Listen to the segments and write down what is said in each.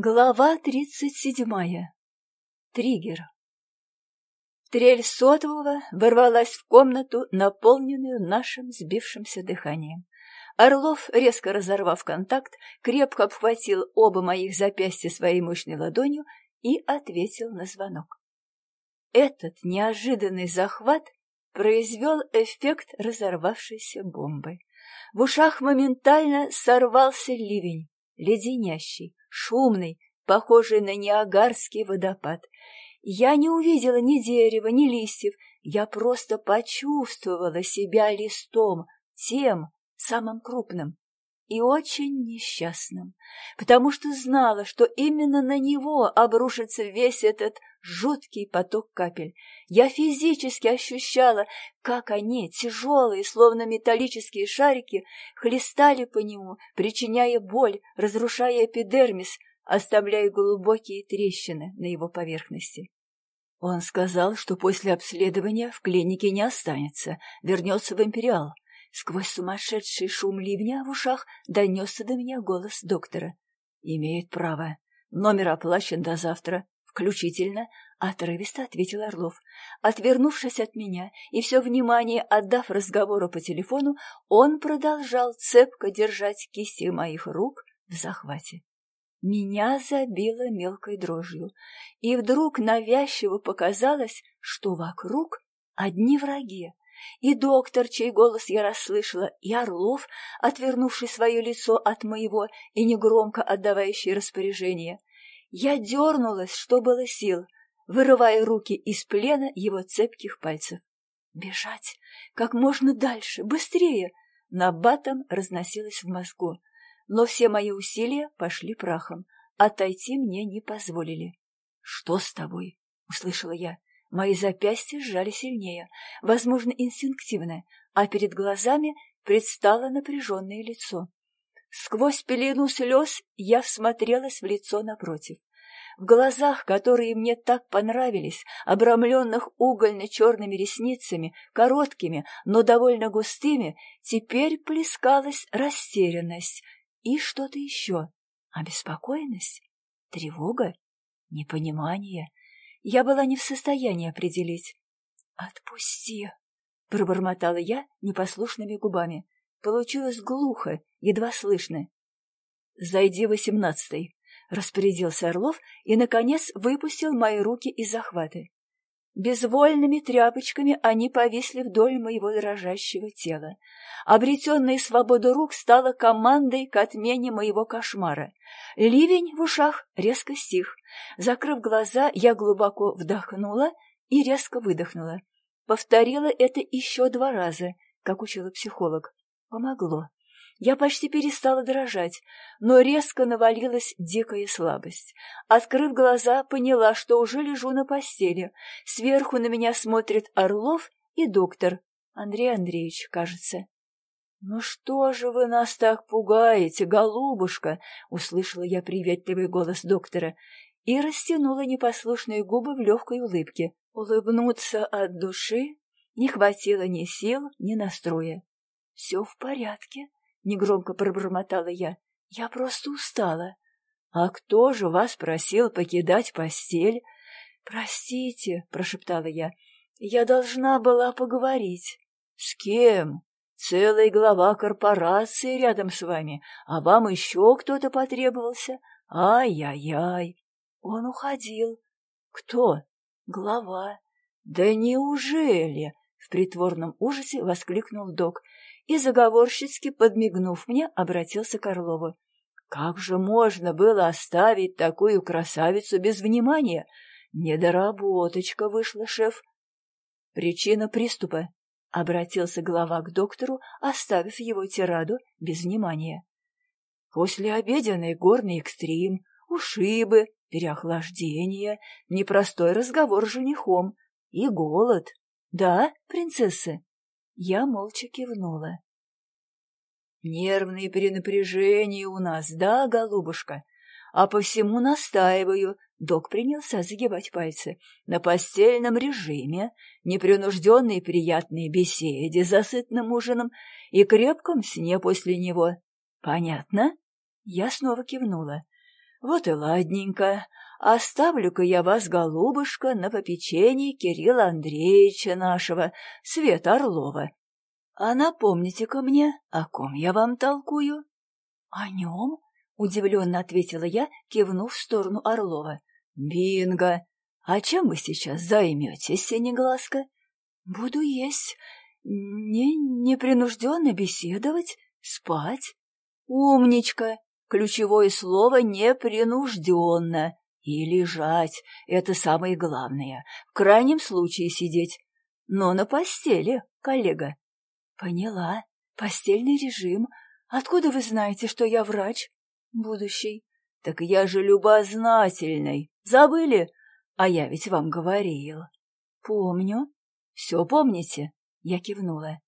Глава тридцать седьмая. Триггер. Трель сотового ворвалась в комнату, наполненную нашим сбившимся дыханием. Орлов, резко разорвав контакт, крепко обхватил оба моих запястья своей мощной ладонью и ответил на звонок. Этот неожиданный захват произвел эффект разорвавшейся бомбы. В ушах моментально сорвался ливень, леденящий, шумный, похожий на Ниагарский водопад. Я не увидела ни дерева, ни листьев, я просто почувствовала себя листом, тем, самым крупным и очень несчастным, потому что знала, что именно на него обрушится весь этот жуткий поток капель. Я физически ощущала, как они, тяжелые, словно металлические шарики, хлестали по нему, причиняя боль, разрушая эпидермис, оставляя глубокие трещины на его поверхности. Он сказал, что после обследования в клинике не останется, вернется в Империал. Сквозь сумасшедший шум ливня в ушах донесся до меня голос доктора. «Имеет право. Номер оплачен до завтра включительно, отрывисто ответил Орлов. Отвернувшись от меня и все внимание отдав разговору по телефону, он продолжал цепко держать кисти моих рук в захвате. Меня забило мелкой дрожью, и вдруг навязчиво показалось, что вокруг одни враги. И доктор, чей голос я расслышала, и Орлов, отвернувший свое лицо от моего и негромко отдавающий распоряжение. Я дернулась, что было сил, вырывая руки из плена его цепких пальцев. Бежать! Как можно дальше! Быстрее! На батом разносилось в мозгу. Но все мои усилия пошли прахом. Отойти мне не позволили. — Что с тобой? — услышала я. Мои запястья сжали сильнее, возможно, инстинктивно, а перед глазами предстало напряженное лицо. Сквозь пелену слез я всмотрелась в лицо напротив. В глазах, которые мне так понравились, обрамленных угольно-черными ресницами, короткими, но довольно густыми, теперь плескалась растерянность и что-то еще. Обеспокоенность? Тревога? Непонимание? Я была не в состоянии определить. «Отпусти!» — пробормотала я непослушными губами. Получилось глухо, едва слышно. «Зайди восемнадцатый», — распорядился Орлов и, наконец, выпустил мои руки из захвата. Безвольными тряпочками они повисли вдоль моего дрожащего тела. Обретенная свобода рук стала командой к отмене моего кошмара. Ливень в ушах резко стих. Закрыв глаза, я глубоко вдохнула и резко выдохнула. Повторила это еще два раза, как учила психолог. Помогло. Я почти перестала дрожать, но резко навалилась дикая слабость. Открыв глаза, поняла, что уже лежу на постели. Сверху на меня смотрит Орлов и доктор. Андрей Андреевич, кажется. «Ну что же вы нас так пугаете, голубушка?» — услышала я приветливый голос доктора и растянула непослушные губы в легкой улыбке. Улыбнуться от души не хватило ни сил, ни настроя. «Все в порядке», — негромко пробормотала я. «Я просто устала». «А кто же вас просил покидать постель?» «Простите», — прошептала я, — «я должна была поговорить». «С кем?» «Целая глава корпорации рядом с вами, а вам еще кто-то потребовался? Ай-яй-яй!» Он уходил. «Кто?» «Глава». «Да неужели?» — в притворном ужасе воскликнул док и, заговорщицки подмигнув мне, обратился к Орлову. «Как же можно было оставить такую красавицу без внимания? Недоработочка вышла, шеф». «Причина приступа», — обратился глава к доктору, оставив его тираду без внимания. «Послеобеденный горный экстрим, ушибы, переохлаждение, непростой разговор с женихом и голод. Да, принцесса?» Я молча кивнула. «Нервные перенапряжения у нас, да, голубушка? А по всему настаиваю». Док принялся загибать пальцы. «На постельном режиме, непринужденной приятной беседе за сытным ужином и крепком сне после него. Понятно?» Я снова кивнула. Вот и ладненько. Оставлю-ка я вас, голубушка, на попечении Кирилла Андреевича нашего, Света Орлова. А напомните-ка мне, о ком я вам толкую? — О нем? — удивленно ответила я, кивнув в сторону Орлова. — Бинго! А чем вы сейчас займетесь, Синеглазка? — Буду есть, не непринужденно беседовать, спать. Умничка! Ключевое слово «непринужденно». И лежать — это самое главное. В крайнем случае сидеть. Но на постели, коллега. Поняла. Постельный режим. Откуда вы знаете, что я врач? Будущий. Так я же любознательный. Забыли? А я ведь вам говорил. Помню. Все помните? Я кивнула.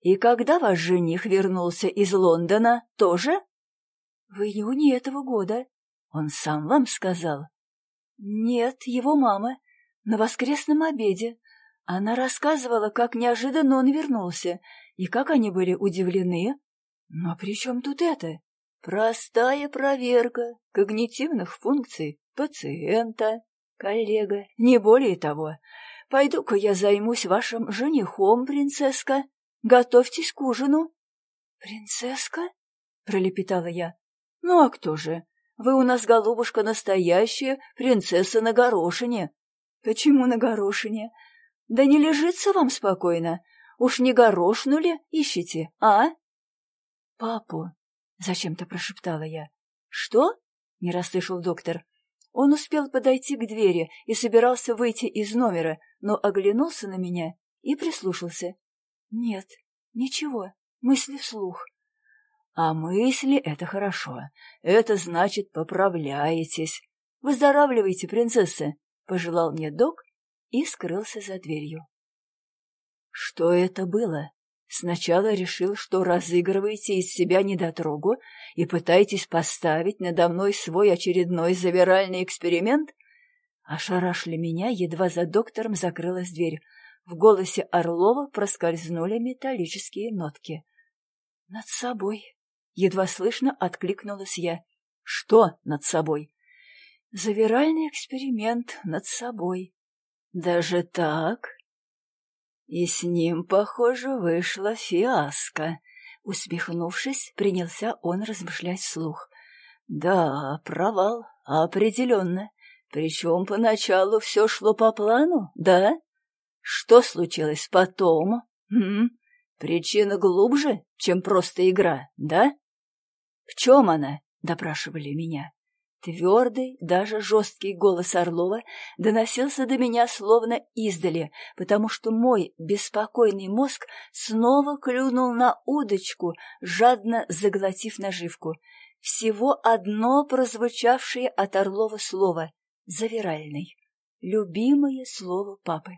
И когда ваш жених вернулся из Лондона, тоже? В июне этого года. Он сам вам сказал? Нет, его мама. На воскресном обеде. Она рассказывала, как неожиданно он вернулся, и как они были удивлены. Но при чем тут это? Простая проверка когнитивных функций пациента, коллега, не более того. Пойду-ка я займусь вашим женихом, принцесска. Готовьтесь к ужину. — Принцесска? — пролепетала я. — Ну а кто же? Вы у нас, голубушка, настоящая принцесса на горошине. Почему на горошине? Да не лежится вам спокойно. Уж не горошну ли ищете, а? Папу, зачем-то прошептала я. Что? Не расслышал доктор. Он успел подойти к двери и собирался выйти из номера, но оглянулся на меня и прислушался. Нет, ничего, мысли вслух. А мысли — это хорошо. Это значит, поправляетесь. Выздоравливайте, принцесса, — пожелал мне док и скрылся за дверью. Что это было? Сначала решил, что разыгрываете из себя недотрогу и пытаетесь поставить надо мной свой очередной завиральный эксперимент? Ошарашили меня, едва за доктором закрылась дверь. В голосе Орлова проскользнули металлические нотки. «Над собой», Едва слышно откликнулась я. Что над собой? Завиральный эксперимент над собой. Даже так? И с ним, похоже, вышла фиаско. Усмехнувшись, принялся он размышлять вслух. Да, провал, определенно. Причем поначалу все шло по плану, да? Что случилось потом? М? Причина глубже, чем просто игра, да? «В чем она?» — допрашивали меня. Твердый, даже жесткий голос Орлова доносился до меня словно издали, потому что мой беспокойный мозг снова клюнул на удочку, жадно заглотив наживку. Всего одно прозвучавшее от Орлова слово — «завиральный». Любимое слово папы.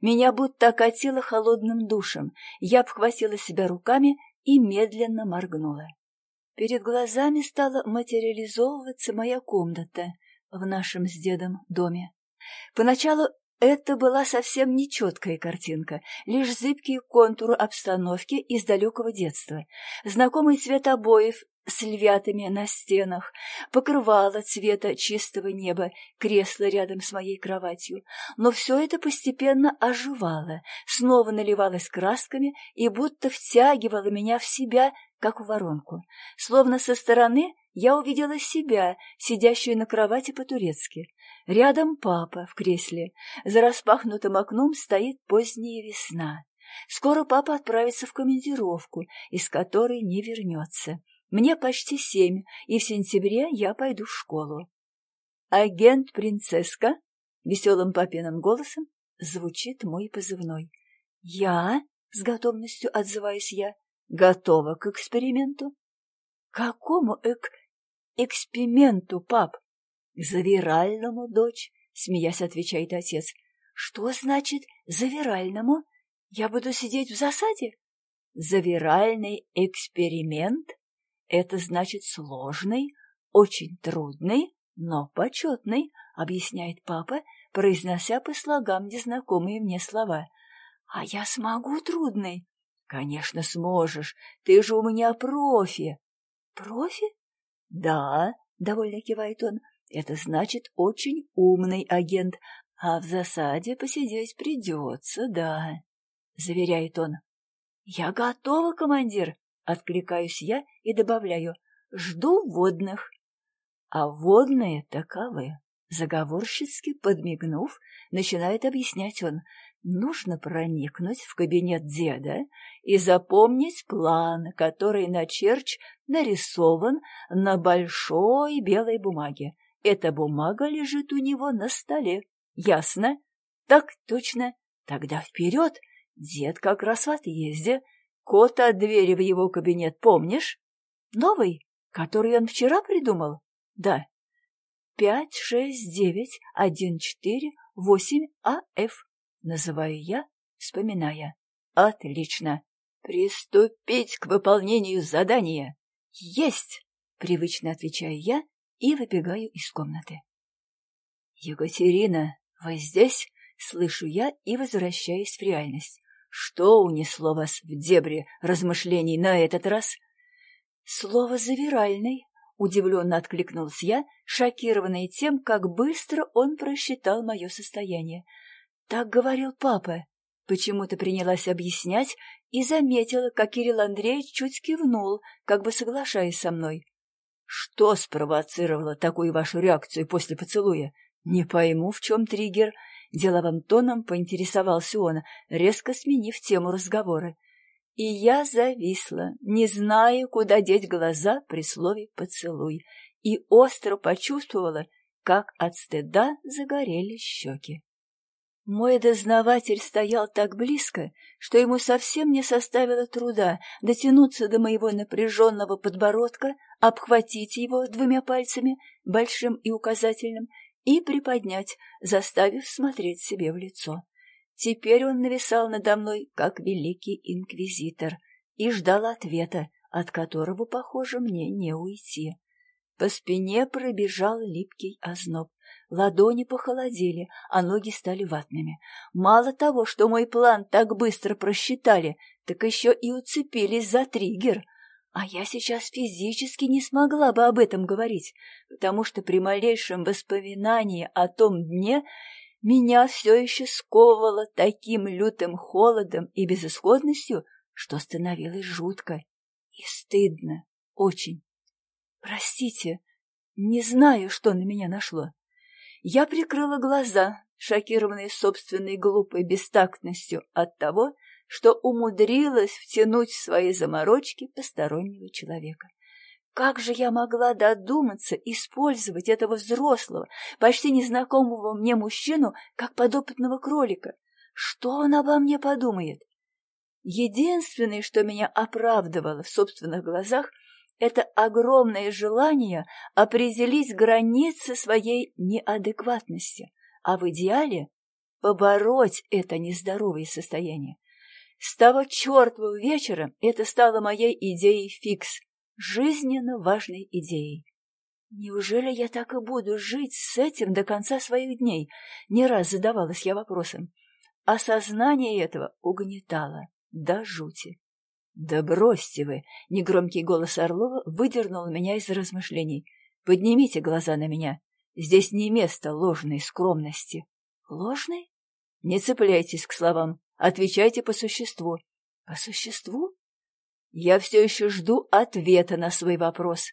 Меня будто окатило холодным душем. Я обхватила себя руками и медленно моргнула. Перед глазами стала материализовываться моя комната в нашем с дедом доме. Поначалу это была совсем нечеткая картинка, лишь зыбкие контуры обстановки из далекого детства, знакомый цвет обоев с львятами на стенах, покрывало цвета чистого неба, кресло рядом с моей кроватью. Но все это постепенно оживало, снова наливалось красками и будто втягивало меня в себя, как в воронку. Словно со стороны я увидела себя, сидящую на кровати по-турецки. Рядом папа в кресле. За распахнутым окном стоит поздняя весна. Скоро папа отправится в командировку, из которой не вернется. Мне почти семь, и в сентябре я пойду в школу. «Агент Принцесска?» — веселым папиным голосом звучит мой позывной. «Я?» — с готовностью отзываюсь я. «Готова к эксперименту?» «Какому эк... эксперименту, пап?» «К завиральному, дочь», — смеясь отвечает отец. «Что значит «завиральному»? Я буду сидеть в засаде?» «Завиральный эксперимент?» Это значит сложный, очень трудный, но почетный, объясняет папа, произнося по слогам незнакомые мне слова. А я смогу трудный? Конечно, сможешь. Ты же у меня профи. Профи? Да, — довольно кивает он. «Это значит очень умный агент, а в засаде посидеть придется, да», — заверяет он. «Я готова, командир», — откликаюсь я и добавляю. «Жду водных». А водные таковы. Заговорщицки подмигнув, начинает объяснять он. Нужно проникнуть в кабинет деда и запомнить план, который на черч нарисован на большой белой бумаге. Эта бумага лежит у него на столе. Ясно? Так точно. Тогда вперед. Дед как раз в отъезде. Код от двери в его кабинет помнишь? Новый, который он вчера придумал? Да. Пять, шесть, девять, один, четыре, восемь, АФ. Называю я, вспоминая. Отлично. Приступить к выполнению задания. Есть! Привычно отвечаю я и выбегаю из комнаты. Екатерина, вы здесь? Слышу я и возвращаюсь в реальность. Что унесло вас в дебри размышлений на этот раз? Слово «завиральный», — удивленно откликнулся я, шокированный тем, как быстро он просчитал мое состояние. Так говорил папа. Почему-то принялась объяснять и заметила, как Кирилл Андреевич чуть кивнул, как бы соглашаясь со мной. «Что спровоцировало такую вашу реакцию после поцелуя? Не пойму, в чем триггер». Деловым тоном поинтересовался он, резко сменив тему разговора. И я зависла, не зная, куда деть глаза при слове «поцелуй», и остро почувствовала, как от стыда загорели щеки. Мой дознаватель стоял так близко, что ему совсем не составило труда дотянуться до моего напряженного подбородка, обхватить его двумя пальцами, большим и указательным, и приподнять, заставив смотреть себе в лицо. Теперь он нависал надо мной, как великий инквизитор, и ждал ответа, от которого, похоже, мне не уйти. По спине пробежал липкий озноб. Ладони похолодели, а ноги стали ватными. Мало того, что мой план так быстро просчитали, так еще и уцепились за триггер. А я сейчас физически не смогла бы об этом говорить, потому что при малейшем воспоминании о том дне меня все еще сковывало таким лютым холодом и безысходностью, что становилось жутко и стыдно очень. Простите, не знаю, что на меня нашло. Я прикрыла глаза, шокированные собственной глупой бестактностью от того, что умудрилась втянуть в свои заморочки постороннего человека. Как же я могла додуматься использовать этого взрослого, почти незнакомого мне мужчину, как подопытного кролика? Что он обо мне подумает? Единственное, что меня оправдывало в собственных глазах, это огромное желание определить границы своей неадекватности, а в идеале побороть это нездоровое состояние. С того чертового вечера это стало моей идеей фикс, жизненно важной идеей. Неужели я так и буду жить с этим до конца своих дней? Не раз задавалась я вопросом. Осознание этого угнетало до жути. «Да бросьте вы!» — негромкий голос Орлова выдернул меня из размышлений. «Поднимите глаза на меня. Здесь не место ложной скромности». «Ложной?» «Не цепляйтесь к словам. Отвечайте по существу». «По существу?» «Я все еще жду ответа на свой вопрос».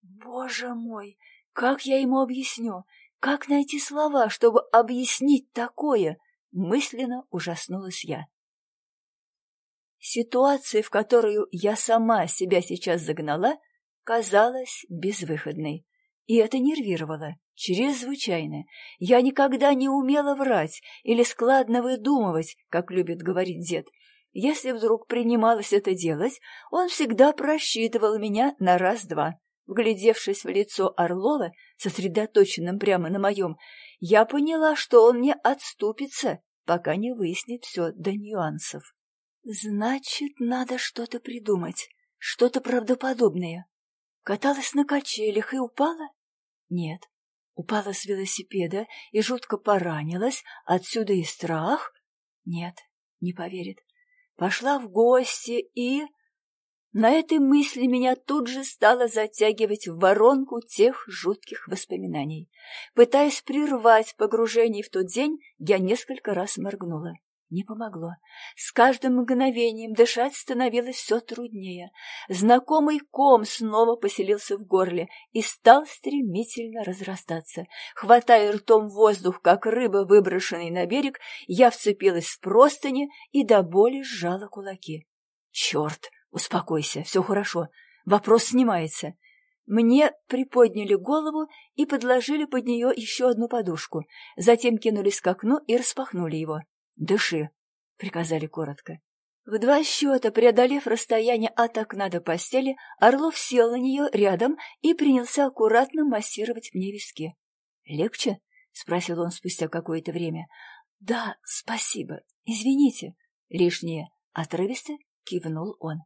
«Боже мой! Как я ему объясню? Как найти слова, чтобы объяснить такое?» Мысленно ужаснулась я. Ситуация, в которую я сама себя сейчас загнала, казалась безвыходной. И это нервировало, чрезвычайно. Я никогда не умела врать или складно выдумывать, как любит говорить дед. Если вдруг принималось это делать, он всегда просчитывал меня на раз-два. Вглядевшись в лицо Орлова, сосредоточенным прямо на моем, я поняла, что он не отступится, пока не выяснит все до нюансов. Значит, надо что-то придумать, что-то правдоподобное. Каталась на качелях и упала? Нет. Упала с велосипеда и жутко поранилась, отсюда и страх? Нет, не поверит. Пошла в гости и... На этой мысли меня тут же стало затягивать в воронку тех жутких воспоминаний. Пытаясь прервать погружение в тот день, я несколько раз моргнула. Не помогло. С каждым мгновением дышать становилось все труднее. Знакомый ком снова поселился в горле и стал стремительно разрастаться. Хватая ртом воздух, как рыба, выброшенная на берег, я вцепилась в простыни и до боли сжала кулаки. «Черт! Успокойся, все хорошо. Вопрос снимается». Мне приподняли голову и подложили под нее еще одну подушку, затем кинулись к окну и распахнули его. «Дыши», — приказали коротко. В два счета, преодолев расстояние от окна до постели, Орлов сел на нее рядом и принялся аккуратно массировать мне виски. «Легче?» — спросил он спустя какое-то время. «Да, спасибо. Извините». «Лишнее». Отрывисто кивнул он.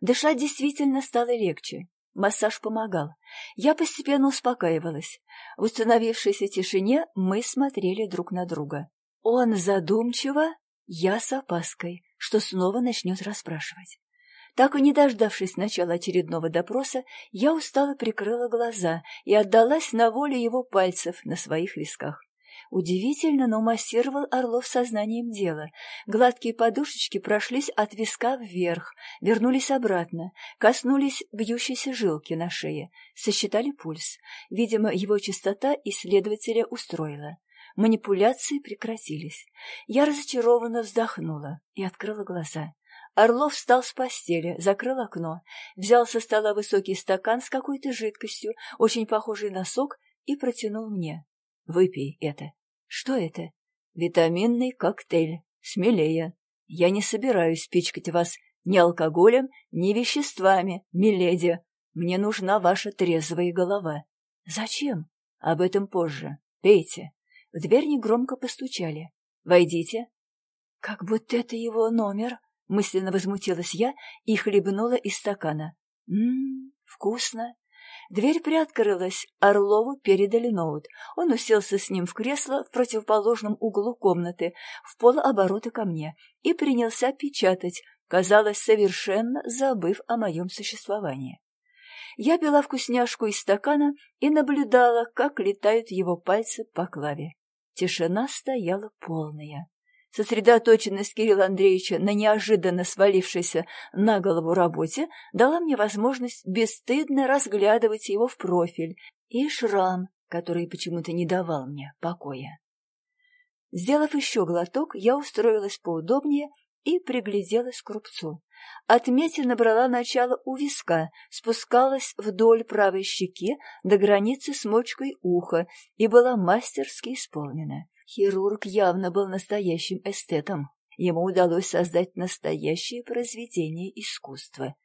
Дышать действительно стало легче. Массаж помогал. Я постепенно успокаивалась. В установившейся тишине мы смотрели друг на друга. Он задумчиво, я с опаской, что снова начнет расспрашивать. Так и не дождавшись начала очередного допроса, я устало прикрыла глаза и отдалась на волю его пальцев на своих висках. Удивительно, но массировал Орлов сознанием дела. Гладкие подушечки прошлись от виска вверх, вернулись обратно, коснулись бьющейся жилки на шее, сосчитали пульс. Видимо, его частота исследователя устроила. Манипуляции прекратились. Я разочарованно вздохнула и открыла глаза. Орлов встал с постели, закрыл окно, взял со стола высокий стакан с какой-то жидкостью, очень похожий на сок, и протянул мне. «Выпей это». «Что это?» «Витаминный коктейль. Смелее. Я не собираюсь пичкать вас ни алкоголем, ни веществами, миледи. Мне нужна ваша трезвая голова». «Зачем?» «Об этом позже. Пейте». В дверь негромко постучали. «Войдите». «Как будто это его номер», — мысленно возмутилась я и хлебнула из стакана. «Ммм, вкусно». Дверь приоткрылась, Орлову передали ноут. Он уселся с ним в кресло в противоположном углу комнаты, в полоборота ко мне, и принялся печатать, казалось, совершенно забыв о моем существовании. Я пила вкусняшку из стакана и наблюдала, как летают его пальцы по клаве. Тишина стояла полная. Сосредоточенность Кирилла Андреевича на неожиданно свалившейся на голову работе дала мне возможность бесстыдно разглядывать его в профиль и шрам, который почему-то не давал мне покоя. Сделав еще глоток, я устроилась поудобнее и пригляделась к рубцу. Отметина брала начало у виска, спускалась вдоль правой щеки до границы с мочкой уха и была мастерски исполнена. Хирург явно был настоящим эстетом. Ему удалось создать настоящее произведение искусства.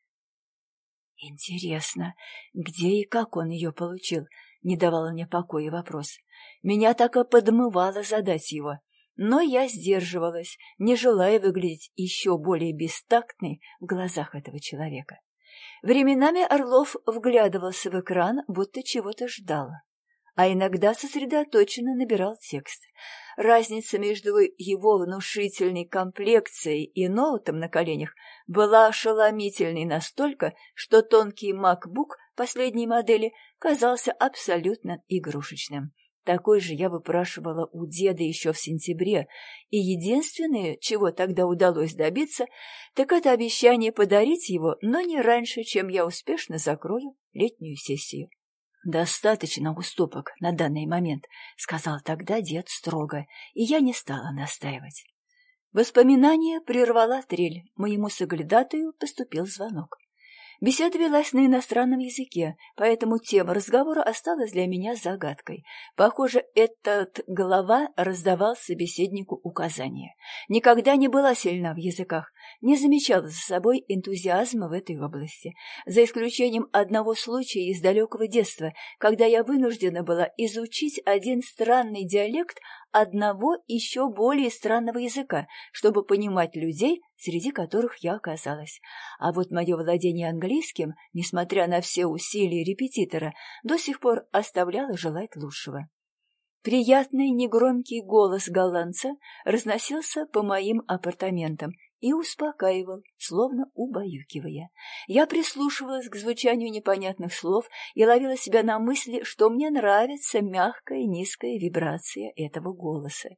Интересно, где и как он ее получил, не давал мне покоя вопрос. Меня так и подмывало задать его но я сдерживалась, не желая выглядеть еще более бестактной в глазах этого человека. Временами Орлов вглядывался в экран, будто чего-то ждал, а иногда сосредоточенно набирал текст. Разница между его внушительной комплекцией и ноутом на коленях была ошеломительной настолько, что тонкий MacBook последней модели казался абсолютно игрушечным. Такой же я выпрашивала у деда еще в сентябре, и единственное, чего тогда удалось добиться, так это обещание подарить его, но не раньше, чем я успешно закрою летнюю сессию. «Достаточно уступок на данный момент», — сказал тогда дед строго, и я не стала настаивать. Воспоминание прервала трель, моему соглядатую поступил звонок. Беседа велась на иностранном языке, поэтому тема разговора осталась для меня загадкой. Похоже, этот голова раздавал собеседнику указания. Никогда не была сильна в языках, не замечала за собой энтузиазма в этой области, за исключением одного случая из далекого детства, когда я вынуждена была изучить один странный диалект одного еще более странного языка, чтобы понимать людей, среди которых я оказалась. А вот мое владение английским, несмотря на все усилия репетитора, до сих пор оставляло желать лучшего. Приятный негромкий голос голландца разносился по моим апартаментам, и успокаивал, словно убаюкивая. Я прислушивалась к звучанию непонятных слов и ловила себя на мысли, что мне нравится мягкая низкая вибрация этого голоса.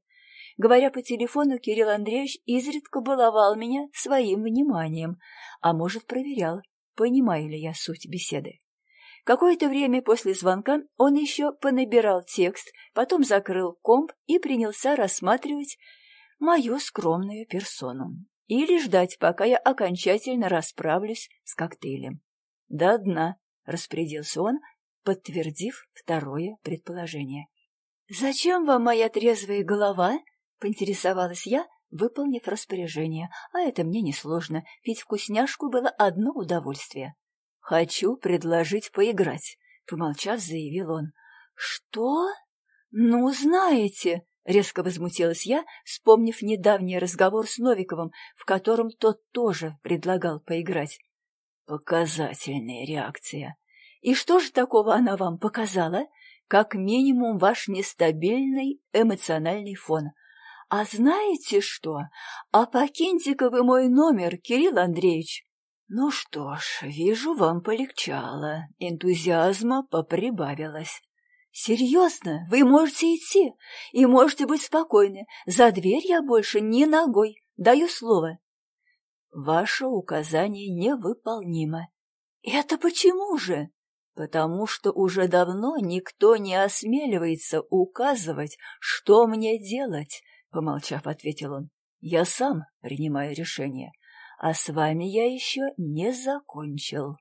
Говоря по телефону, Кирилл Андреевич изредка баловал меня своим вниманием, а может, проверял, понимаю ли я суть беседы. Какое-то время после звонка он еще понабирал текст, потом закрыл комп и принялся рассматривать мою скромную персону или ждать, пока я окончательно расправлюсь с коктейлем. «До дна», — распорядился он, подтвердив второе предположение. «Зачем вам моя трезвая голова?» — поинтересовалась я, выполнив распоряжение. А это мне несложно, ведь вкусняшку было одно удовольствие. «Хочу предложить поиграть», — помолчав, заявил он. «Что? Ну, знаете...» — резко возмутилась я, вспомнив недавний разговор с Новиковым, в котором тот тоже предлагал поиграть. Показательная реакция. И что же такого она вам показала? Как минимум ваш нестабильный эмоциональный фон. А знаете что? А покиньте-ка вы мой номер, Кирилл Андреевич. Ну что ж, вижу, вам полегчало. Энтузиазма поприбавилось. «Серьезно? Вы можете идти и можете быть спокойны. За дверь я больше ни ногой. Даю слово». «Ваше указание невыполнимо». «Это почему же?» «Потому что уже давно никто не осмеливается указывать, что мне делать», — помолчав, ответил он. «Я сам принимаю решение, а с вами я еще не закончил».